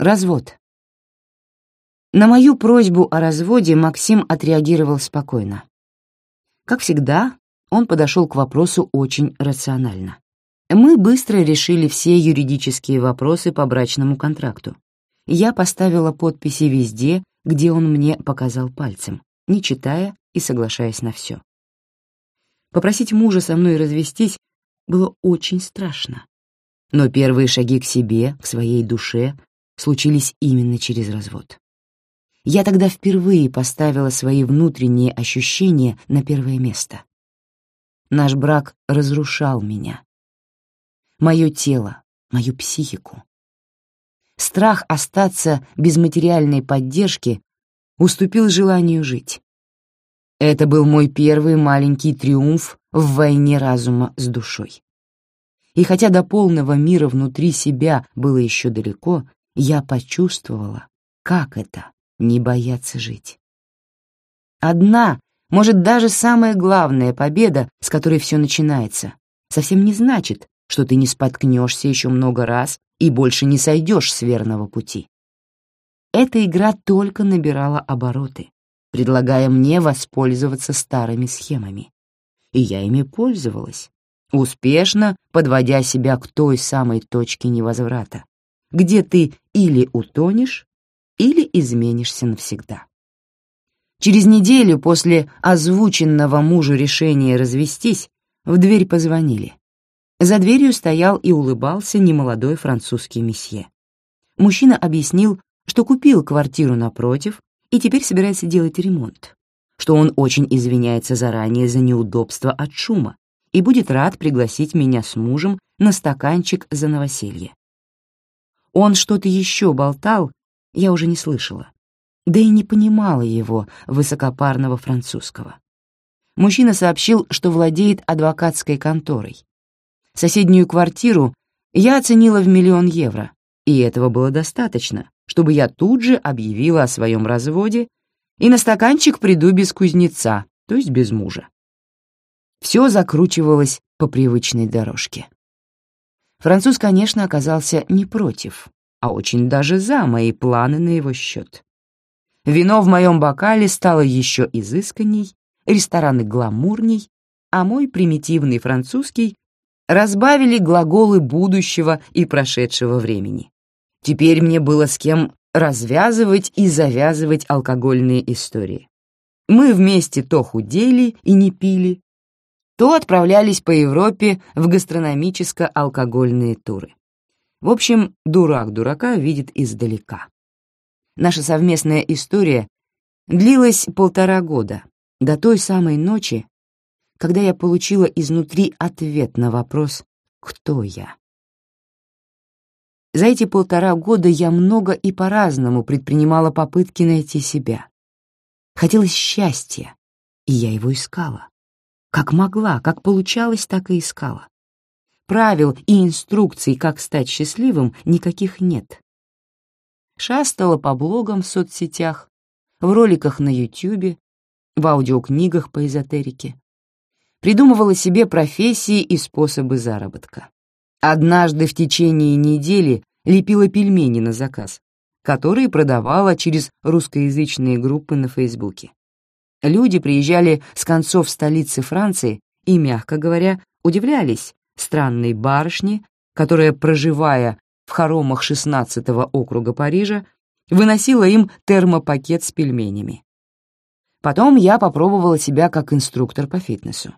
Развод. На мою просьбу о разводе Максим отреагировал спокойно. Как всегда, он подошел к вопросу очень рационально. Мы быстро решили все юридические вопросы по брачному контракту. Я поставила подписи везде, где он мне показал пальцем, не читая и соглашаясь на все. Попросить мужа со мной развестись было очень страшно. Но первые шаги к себе, к своей душе, случились именно через развод. Я тогда впервые поставила свои внутренние ощущения на первое место. Наш брак разрушал меня. Мое тело, мою психику. Страх остаться без материальной поддержки уступил желанию жить. Это был мой первый маленький триумф в войне разума с душой. И хотя до полного мира внутри себя было еще далеко, я почувствовала, как это — не бояться жить. Одна, может, даже самая главная победа, с которой все начинается, совсем не значит, что ты не споткнешься еще много раз и больше не сойдешь с верного пути. Эта игра только набирала обороты, предлагая мне воспользоваться старыми схемами. И я ими пользовалась, успешно подводя себя к той самой точке невозврата, где ты или утонешь, или изменишься навсегда. Через неделю после озвученного мужу решения развестись в дверь позвонили. За дверью стоял и улыбался немолодой французский месье. Мужчина объяснил, что купил квартиру напротив и теперь собирается делать ремонт, что он очень извиняется заранее за неудобство от шума и будет рад пригласить меня с мужем на стаканчик за новоселье. Он что-то еще болтал, я уже не слышала, да и не понимала его, высокопарного французского. Мужчина сообщил, что владеет адвокатской конторой. Соседнюю квартиру я оценила в миллион евро, и этого было достаточно, чтобы я тут же объявила о своем разводе и на стаканчик приду без кузнеца, то есть без мужа. Все закручивалось по привычной дорожке. Француз, конечно, оказался не против, а очень даже за мои планы на его счет. Вино в моем бокале стало еще изысканней, рестораны гламурней, а мой примитивный французский разбавили глаголы будущего и прошедшего времени. Теперь мне было с кем развязывать и завязывать алкогольные истории. Мы вместе то худели и не пили, то отправлялись по Европе в гастрономическо-алкогольные туры. В общем, дурак дурака видит издалека. Наша совместная история длилась полтора года, до той самой ночи, когда я получила изнутри ответ на вопрос «Кто я?». За эти полтора года я много и по-разному предпринимала попытки найти себя. Хотелось счастья, и я его искала. Как могла, как получалось, так и искала. Правил и инструкций, как стать счастливым, никаких нет. Шастала по блогам в соцсетях, в роликах на Ютьюбе, в аудиокнигах по эзотерике. Придумывала себе профессии и способы заработка. Однажды в течение недели лепила пельмени на заказ, которые продавала через русскоязычные группы на Фейсбуке. Люди приезжали с концов столицы Франции и, мягко говоря, удивлялись, странной барышни, которая, проживая в хоромах 16-го округа Парижа, выносила им термопакет с пельменями. Потом я попробовала себя как инструктор по фитнесу.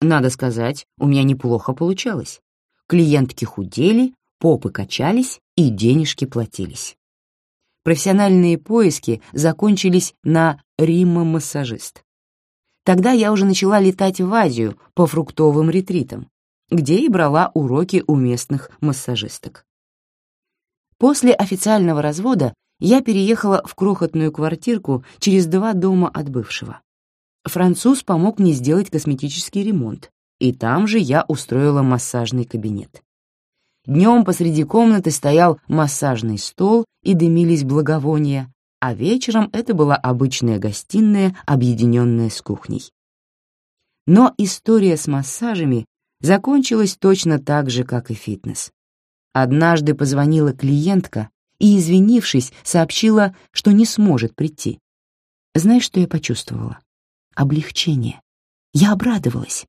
Надо сказать, у меня неплохо получалось. Клиентки худели, попы качались и денежки платились. Профессиональные поиски закончились на Рима-массажист. Тогда я уже начала летать в Азию по фруктовым ретритам, где и брала уроки у местных массажисток. После официального развода я переехала в крохотную квартирку через два дома от бывшего. Француз помог мне сделать косметический ремонт, и там же я устроила массажный кабинет. Днем посреди комнаты стоял массажный стол и дымились благовония, а вечером это была обычная гостиная, объединенная с кухней. Но история с массажами закончилась точно так же, как и фитнес. Однажды позвонила клиентка и, извинившись, сообщила, что не сможет прийти. Знаешь, что я почувствовала? Облегчение. Я обрадовалась.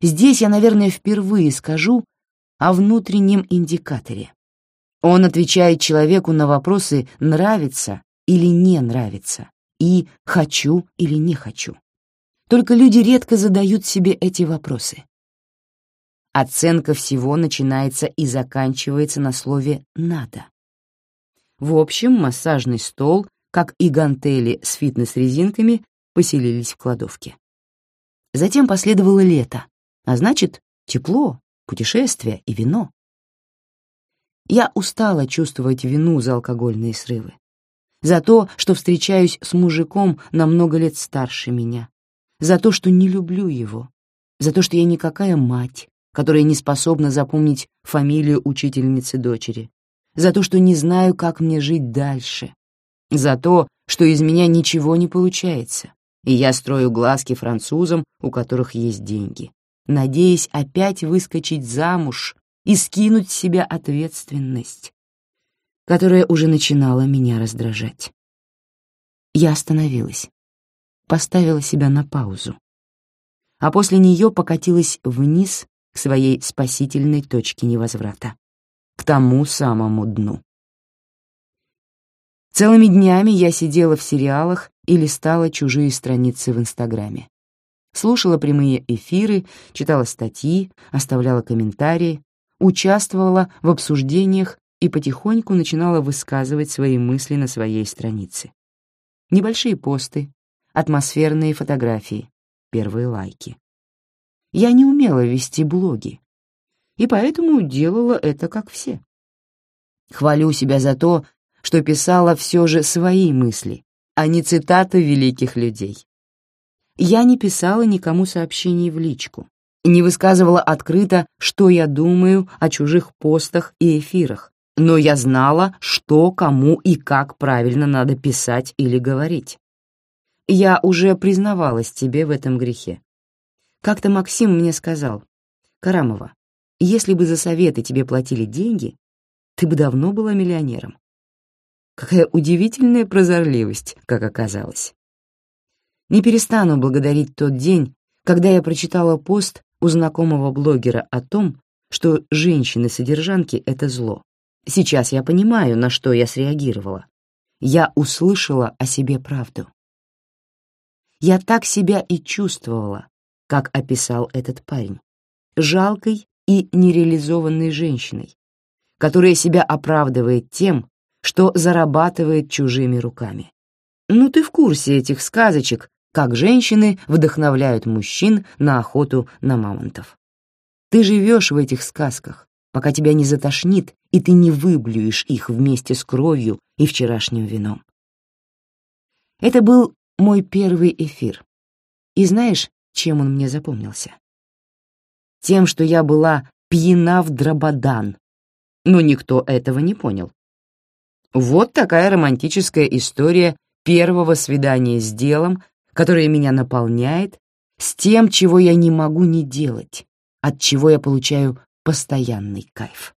Здесь я, наверное, впервые скажу о внутреннем индикаторе. Он отвечает человеку на вопросы «нравится» или «не нравится» и «хочу» или «не хочу». Только люди редко задают себе эти вопросы. Оценка всего начинается и заканчивается на слове «надо». В общем, массажный стол, как и гантели с фитнес-резинками, поселились в кладовке. Затем последовало лето, а значит, тепло, путешествия и вино. Я устала чувствовать вину за алкогольные срывы. За то, что встречаюсь с мужиком на много лет старше меня. За то, что не люблю его. За то, что я никакая мать, которая не способна запомнить фамилию учительницы дочери. За то, что не знаю, как мне жить дальше. За то, что из меня ничего не получается, и я строю глазки французам, у которых есть деньги, надеясь опять выскочить замуж и скинуть с себя ответственность, которая уже начинала меня раздражать. Я остановилась, поставила себя на паузу, а после нее покатилась вниз к своей спасительной точке невозврата, к тому самому дну. Целыми днями я сидела в сериалах и листала чужие страницы в Инстаграме. Слушала прямые эфиры, читала статьи, оставляла комментарии, участвовала в обсуждениях и потихоньку начинала высказывать свои мысли на своей странице. Небольшие посты, атмосферные фотографии, первые лайки. Я не умела вести блоги, и поэтому делала это как все. Хвалю себя за то, что писала все же свои мысли, а не цитаты великих людей. Я не писала никому сообщений в личку, не высказывала открыто, что я думаю о чужих постах и эфирах, но я знала, что, кому и как правильно надо писать или говорить. Я уже признавалась тебе в этом грехе. Как-то Максим мне сказал, «Карамова, если бы за советы тебе платили деньги, ты бы давно была миллионером. Какая удивительная прозорливость, как оказалось. Не перестану благодарить тот день, когда я прочитала пост у знакомого блогера о том, что женщины-содержанки — это зло. Сейчас я понимаю, на что я среагировала. Я услышала о себе правду. Я так себя и чувствовала, как описал этот парень. Жалкой и нереализованной женщиной, которая себя оправдывает тем, что зарабатывает чужими руками. Ну ты в курсе этих сказочек, как женщины вдохновляют мужчин на охоту на мамонтов. Ты живешь в этих сказках, пока тебя не затошнит, и ты не выблюешь их вместе с кровью и вчерашним вином. Это был мой первый эфир. И знаешь, чем он мне запомнился? Тем, что я была пьяна в дрободан. Но никто этого не понял. Вот такая романтическая история первого свидания с делом, которое меня наполняет, с тем, чего я не могу не делать, от чего я получаю постоянный кайф.